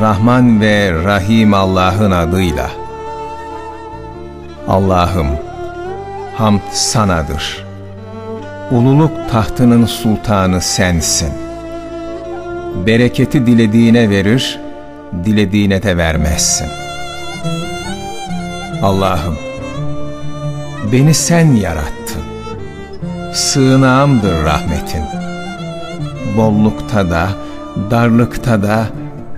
Rahman ve Rahim Allah'ın adıyla. Allah'ım, hamd sanadır. Ululuk tahtının sultanı sensin. Bereketi dilediğine verir, dilediğine de vermezsin. Allah'ım, beni sen yarattın. Sığınağımdır rahmetin. Bollukta da, darlıkta da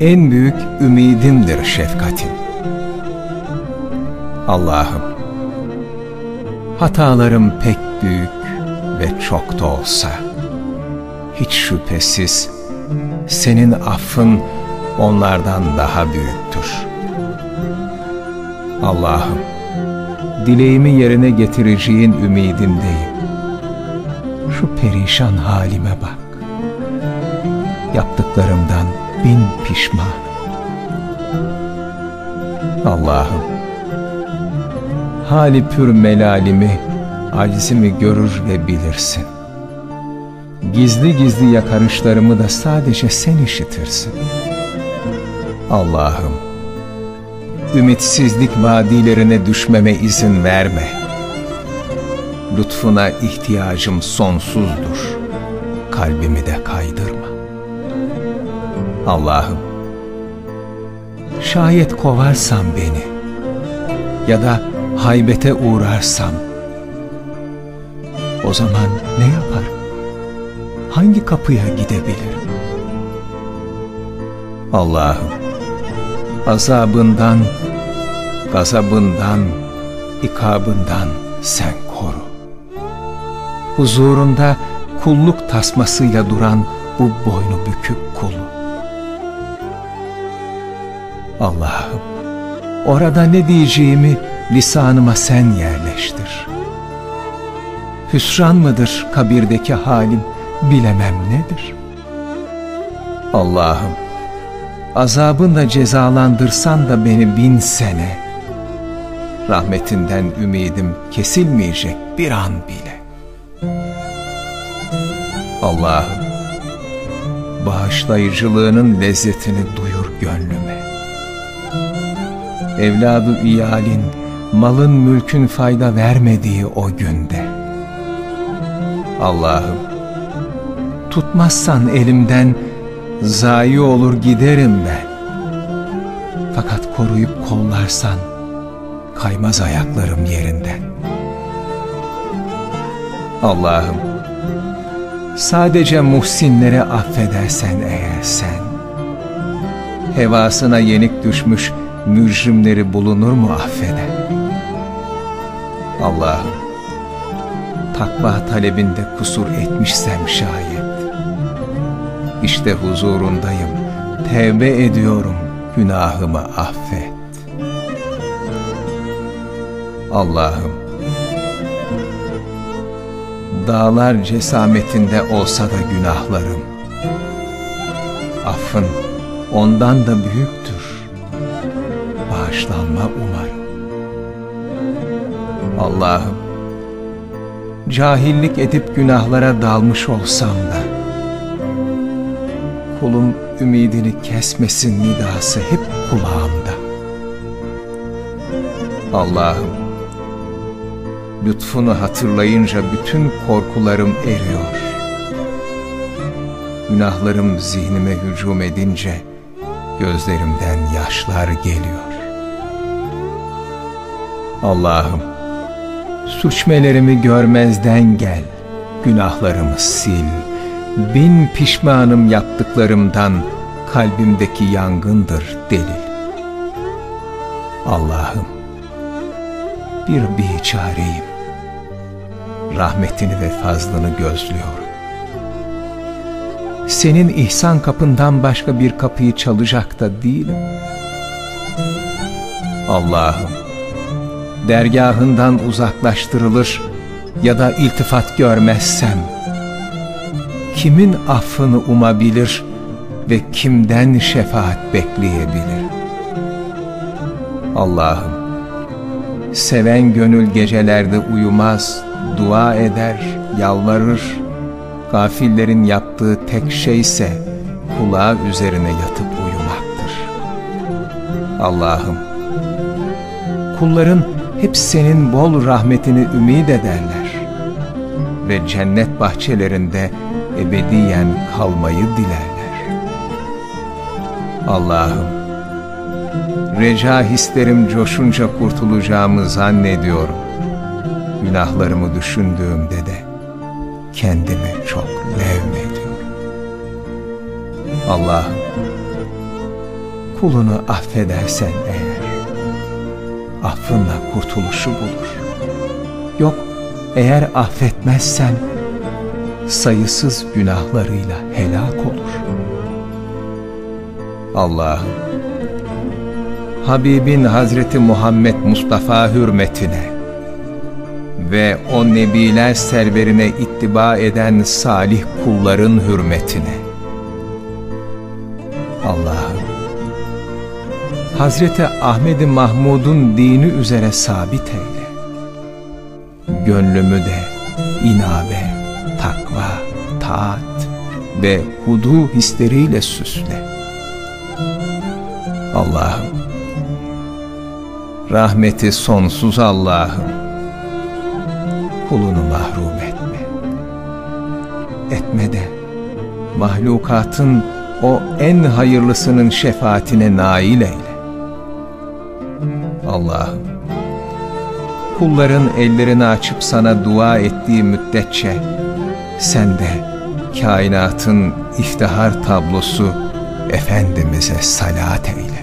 en büyük ümidimdir şefkatin. Allah'ım, hatalarım pek büyük ve çok da olsa, hiç şüphesiz senin affın onlardan daha büyüktür. Allah'ım, dileğimi yerine getireceğin ümidimdeyim. Şu perişan halime bak. Yaptıklarımdan bin pişman. Allah'ım, hali pür melalimi, acizimi görür ve bilirsin. Gizli gizli yakarışlarımı da sadece sen işitirsin. Allah'ım, ümitsizlik vadilerine düşmeme izin verme. Lütfuna ihtiyacım sonsuzdur. Kalbimi de kaydırma. Allah'ım, şayet kovarsan beni ya da haybete uğrarsam, o zaman ne yaparım? Hangi kapıya gidebilirim? Allah'ım, azabından, gazabından, ikabından sen koru. Huzurunda kulluk tasmasıyla duran bu boynu bükük kulu. Allah'ım, orada ne diyeceğimi lisanıma sen yerleştir. Hüsran mıdır kabirdeki halim, bilemem nedir? Allah'ım, azabınla cezalandırsan da beni bin sene, rahmetinden ümidim kesilmeyecek bir an bile. Allah'ım, bağışlayıcılığının lezzetini duyur gönlüme. Evladı iyalin, malın mülkün fayda vermediği o günde. Allah'ım, tutmazsan elimden, zayi olur giderim ben. Fakat koruyup kollarsan, kaymaz ayaklarım yerinden. Allah'ım, sadece muhsinlere affedersen eğer sen, hevasına yenik düşmüş mücrimleri bulunur mu? Affeden? Allah'ım, takva talebinde kusur etmişsem şayet, işte huzurundayım, tevbe ediyorum, günahımı affet. Allah'ım, dağlar cesametinde olsa da günahlarım, affın ondan da büyüktür, bağışlanma umarım. Allah'ım, cahillik edip günahlara dalmış olsam da, kulum ümidini kesmesin nidası hep kulağımda. Allah'ım, lütfunu hatırlayınca bütün korkularım eriyor. Günahlarım zihnime hücum edince gözlerimden yaşlar geliyor. Allah'ım, suçmelerimi görmezden gel, günahlarımı sil. Bin pişmanım yaptıklarımdan, kalbimdeki yangındır delil. Allah'ım, bir biçareyim. Rahmetini ve fazlını gözlüyorum. Senin ihsan kapından başka bir kapıyı çalacak da değilim. Allah'ım, dergahından uzaklaştırılır ya da iltifat görmezsem, kimin affını umabilir ve kimden şefaat bekleyebilir? Allah'ım, seven gönül gecelerde uyumaz, dua eder, yalvarır, gafillerin yaptığı tek şeyse kulağı üzerine yatıp uyumaktır. Allah'ım. Kulların hep senin bol rahmetini ümid ederler ve cennet bahçelerinde ebediyen kalmayı dilerler. Allah'ım, reca hislerim coşunca kurtulacağımı zannediyorum. Günahlarımı düşündüğümde de kendimi çok levmediyorum. Allah'ım, kulunu affedersen eğer, affınla kurtuluşu bulur. Yok, eğer affetmezsen, sayısız günahlarıyla helak olur. Allah'ım, Habibin Hazreti Muhammed Mustafa hürmetine ve o nebiler serverine ittiba eden salih kulların hürmetine. Allah'ım, Hazreti Ahmet Mahmud'un dini üzere sabit eyle. Gönlümü de inabe, takva, taat ve hudu hisleriyle süsle. Allah'ım, rahmeti sonsuz Allah'ım, kulunu mahrum etme. Etme de mahlukatın o en hayırlısının şefaatine nail eyle. Allah'ım, kulların ellerini açıp sana dua ettiği müddetçe, sen de kainatın iftihar tablosu Efendimiz'e salat eyle.